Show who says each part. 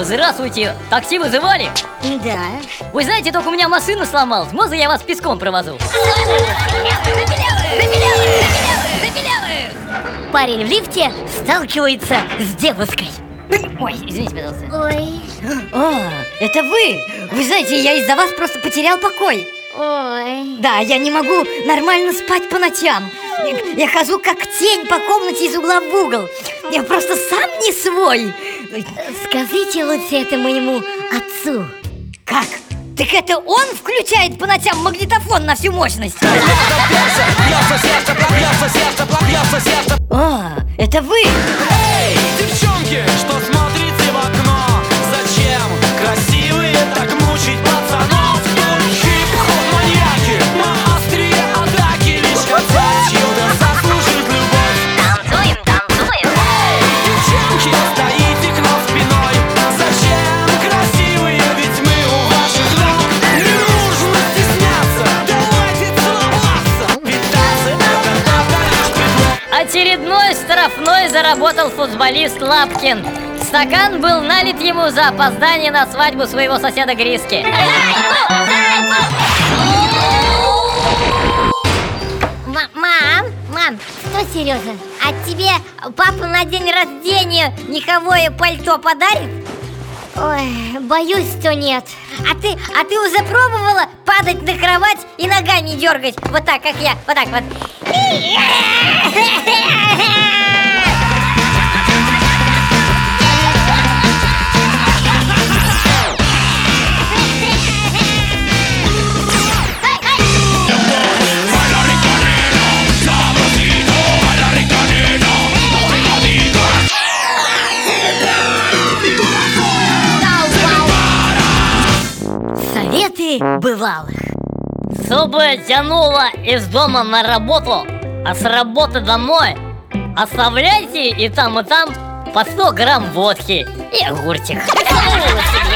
Speaker 1: Здравствуйте, такси вызывали?
Speaker 2: Да.
Speaker 1: Вы знаете, только у меня машина сломалась. Можно я вас песком провозу?
Speaker 2: Парень в лифте сталкивается с девушкой.
Speaker 1: Ой, извините, пожалуйста.
Speaker 2: Ой,
Speaker 3: А, это вы! Вы знаете, я из-за вас просто потерял покой.
Speaker 2: ой.
Speaker 3: Да, я не могу нормально спать по ночам. Я хожу как тень по комнате из угла в угол. Я просто сам не свой.
Speaker 2: Скажите лучше это моему отцу.
Speaker 3: Как? Так это он включает по ночам магнитофон на всю мощность?
Speaker 1: Заработал футболист Лапкин. Стакан был налит ему за опоздание на свадьбу своего соседа Гриски.
Speaker 2: Ма- Мам, мам, что, Сережа, а тебе папа на день рождения меховое пальто подарит? Ой, боюсь, что нет. А ты, а ты уже пробовала падать на кровать и ногами дергать? Вот так, как я, вот так вот. Советы бывалых.
Speaker 1: Чтобы тянуло из дома на работу, а с работы домой, оставляйте и там, и там по 100 грамм водки и огурчик.